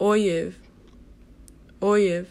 Oyev, Oyev.